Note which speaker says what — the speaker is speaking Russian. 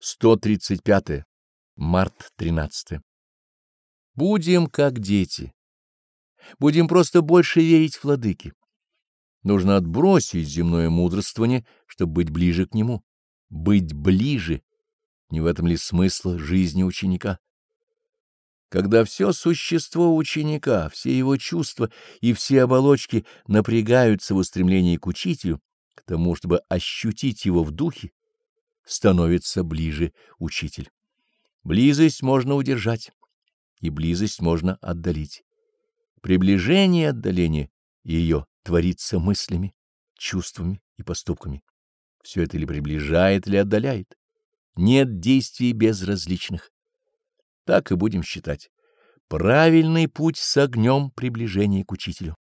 Speaker 1: 135. Март 13. Будем как дети. Будем просто больше верить в владыке. Нужно отбросить земное мудрствование, чтобы быть ближе к нему. Быть ближе. Не в этом ли смысл жизни ученика? Когда все существо ученика, все его чувства и все оболочки напрягаются в устремлении к учителю, к тому, чтобы ощутить его в духе, становится ближе учитель. Близость можно удержать, и близость можно отдалить. Приближение и отдаление ее творится мыслями, чувствами и поступками. Все это или приближает, или отдаляет. Нет действий безразличных. Так и будем считать. Правильный путь с огнем приближения к учителю.